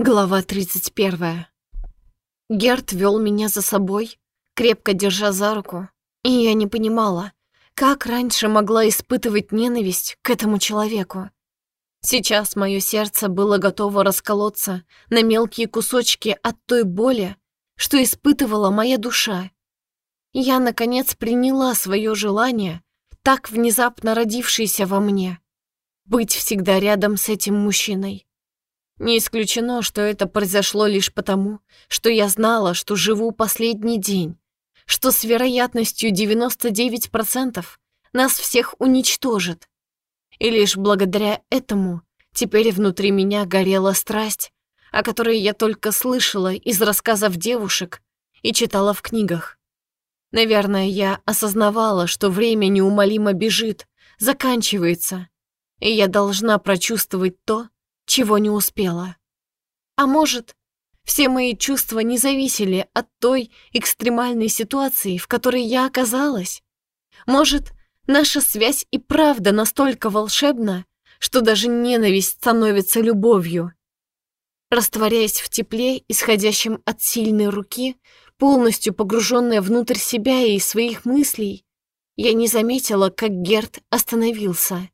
Глава 31. Герт вел меня за собой, крепко держа за руку, и я не понимала, как раньше могла испытывать ненависть к этому человеку. Сейчас мое сердце было готово расколоться на мелкие кусочки от той боли, что испытывала моя душа. Я, наконец, приняла свое желание, так внезапно родившееся во мне, быть всегда рядом с этим мужчиной. Не исключено, что это произошло лишь потому, что я знала, что живу последний день, что с вероятностью 99% нас всех уничтожит. И лишь благодаря этому теперь внутри меня горела страсть, о которой я только слышала из рассказов девушек и читала в книгах. Наверное, я осознавала, что время неумолимо бежит, заканчивается, и я должна прочувствовать то, чего не успела. А может, все мои чувства не зависели от той экстремальной ситуации, в которой я оказалась? Может, наша связь и правда настолько волшебна, что даже ненависть становится любовью? Растворяясь в тепле, исходящем от сильной руки, полностью погруженная внутрь себя и своих мыслей, я не заметила, как Герт остановился.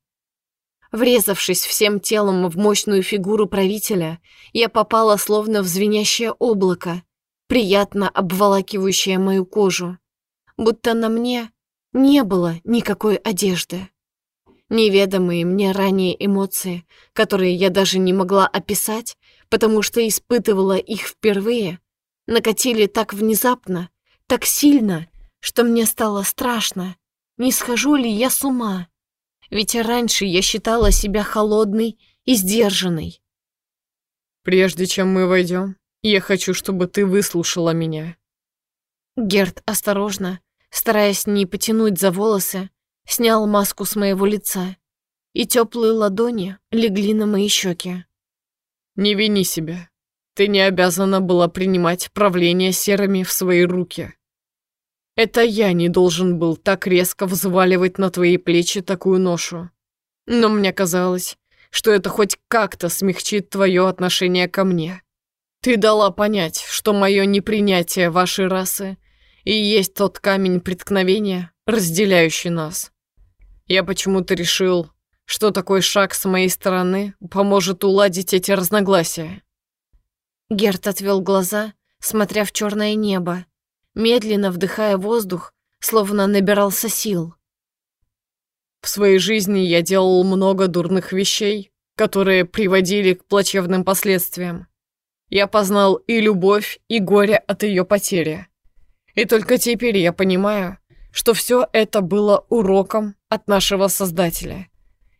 Врезавшись всем телом в мощную фигуру правителя, я попала словно в звенящее облако, приятно обволакивающее мою кожу, будто на мне не было никакой одежды. Неведомые мне ранее эмоции, которые я даже не могла описать, потому что испытывала их впервые, накатили так внезапно, так сильно, что мне стало страшно, не схожу ли я с ума. Ведь раньше я считала себя холодной и сдержанной. «Прежде чем мы войдем, я хочу, чтобы ты выслушала меня». Герт осторожно, стараясь не потянуть за волосы, снял маску с моего лица, и теплые ладони легли на мои щеки. «Не вини себя. Ты не обязана была принимать правление серыми в свои руки. Это я не должен был так резко взваливать на твои плечи такую ношу. Но мне казалось, что это хоть как-то смягчит твое отношение ко мне. Ты дала понять, что мое непринятие вашей расы и есть тот камень преткновения, разделяющий нас. Я почему-то решил, что такой шаг с моей стороны поможет уладить эти разногласия. Герт отвел глаза, смотря в черное небо, медленно вдыхая воздух, словно набирался сил. В своей жизни я делал много дурных вещей, которые приводили к плачевным последствиям. Я познал и любовь, и горе от ее потери. И только теперь я понимаю, что все это было уроком от нашего Создателя.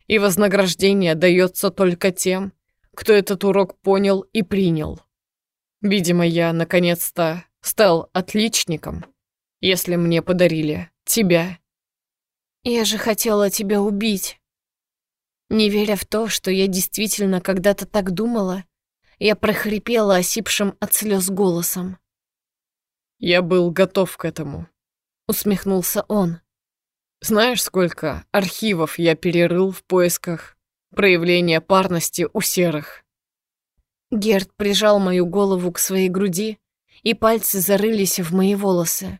И вознаграждение дается только тем, кто этот урок понял и принял. Видимо, я наконец-то стал отличником, если мне подарили тебя. Я же хотела тебя убить. Не веря в то, что я действительно когда-то так думала, я прохрипела осипшим от слез голосом. «Я был готов к этому», — усмехнулся он. «Знаешь, сколько архивов я перерыл в поисках проявления парности у серых?» Герд прижал мою голову к своей груди, и пальцы зарылись в мои волосы.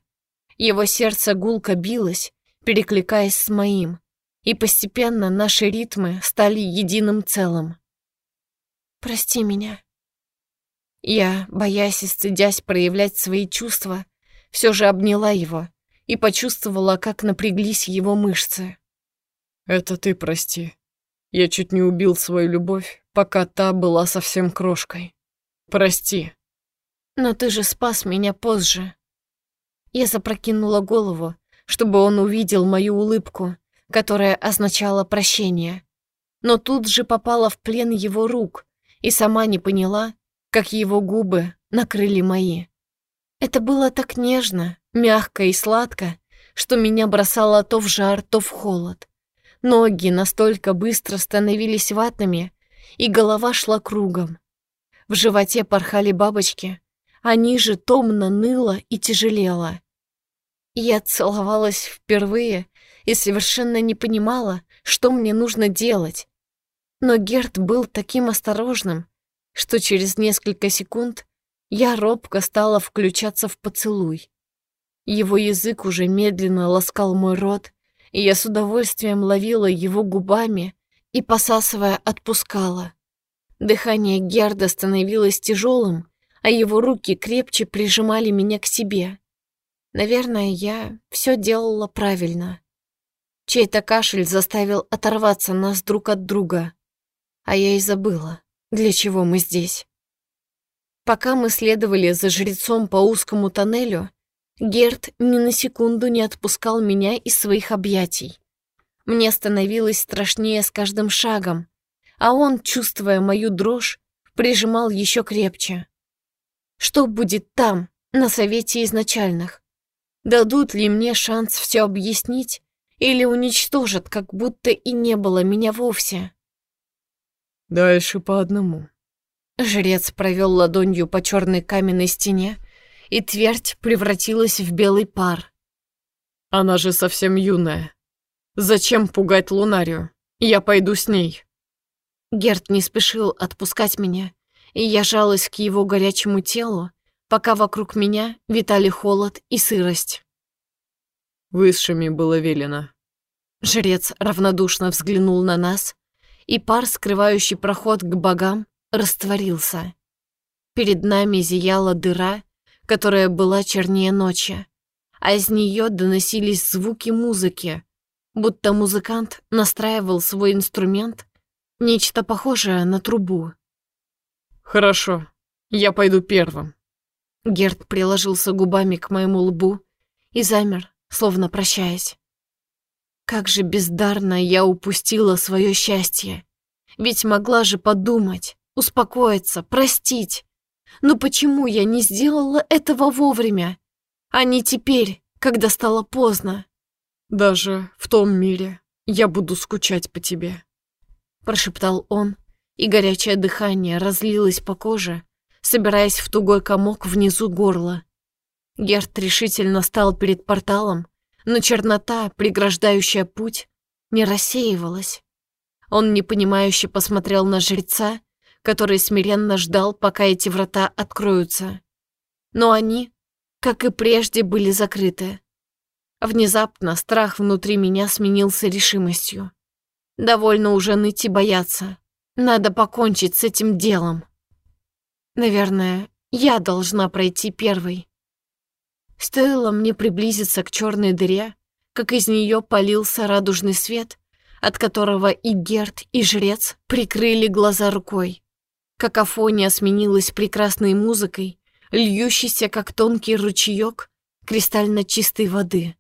Его сердце гулко билось, перекликаясь с моим, и постепенно наши ритмы стали единым целым. «Прости меня». Я, боясь и стыдясь проявлять свои чувства, все же обняла его и почувствовала, как напряглись его мышцы. «Это ты прости. Я чуть не убил свою любовь, пока та была совсем крошкой. Прости». Но ты же спас меня позже. Я запрокинула голову, чтобы он увидел мою улыбку, которая означала прощение. Но тут же попала в плен его рук и сама не поняла, как его губы накрыли мои. Это было так нежно, мягко и сладко, что меня бросало то в жар, то в холод. Ноги настолько быстро становились ватными, и голова шла кругом. В животе порхали бабочки, а ниже томно ныло и тяжелело. Я целовалась впервые и совершенно не понимала, что мне нужно делать. Но Герт был таким осторожным, что через несколько секунд я робко стала включаться в поцелуй. Его язык уже медленно ласкал мой рот, и я с удовольствием ловила его губами и, посасывая, отпускала. Дыхание Герда становилось тяжелым, а его руки крепче прижимали меня к себе. Наверное, я все делала правильно. Чей-то кашель заставил оторваться нас друг от друга, а я и забыла, для чего мы здесь. Пока мы следовали за жрецом по узкому тоннелю, Герд ни на секунду не отпускал меня из своих объятий. Мне становилось страшнее с каждым шагом, а он, чувствуя мою дрожь, прижимал еще крепче. Что будет там, на совете изначальных? Дадут ли мне шанс все объяснить или уничтожат, как будто и не было меня вовсе? Дальше по одному. Жрец провел ладонью по черной каменной стене, и твердь превратилась в белый пар. Она же совсем юная. Зачем пугать Лунарию? Я пойду с ней. Герт не спешил отпускать меня, и я жалась к его горячему телу, пока вокруг меня витали холод и сырость. Высшими было велено. Жрец равнодушно взглянул на нас, и пар, скрывающий проход к богам, растворился. Перед нами зияла дыра, которая была чернее ночи, а из нее доносились звуки музыки, будто музыкант настраивал свой инструмент, нечто похожее на трубу. «Хорошо, я пойду первым». Герд приложился губами к моему лбу и замер, словно прощаясь. Как же бездарно я упустила свое счастье. Ведь могла же подумать, успокоиться, простить. Но почему я не сделала этого вовремя, а не теперь, когда стало поздно? Даже в том мире я буду скучать по тебе, прошептал он, и горячее дыхание разлилось по коже, собираясь в тугой комок внизу горла. Герт решительно стал перед порталом, но чернота, преграждающая путь, не рассеивалась. Он непонимающе посмотрел на жреца, который смиренно ждал, пока эти врата откроются. Но они, как и прежде, были закрыты. Внезапно страх внутри меня сменился решимостью. Довольно уже ныть и бояться. Надо покончить с этим делом. Наверное, я должна пройти первой. Стоило мне приблизиться к черной дыре, как из нее полился радужный свет, от которого и Герд, и жрец прикрыли глаза рукой. Какофония сменилась прекрасной музыкой, льющейся, как тонкий ручеек, кристально чистой воды.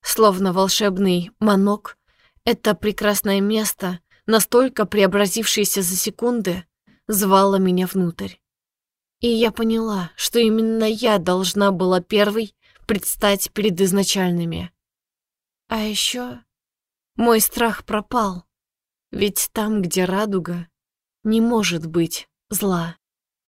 Словно волшебный манок, это прекрасное место, настолько преобразившееся за секунды, звало меня внутрь. И я поняла, что именно я должна была первой предстать перед изначальными. А еще мой страх пропал, ведь там, где радуга, не может быть зла.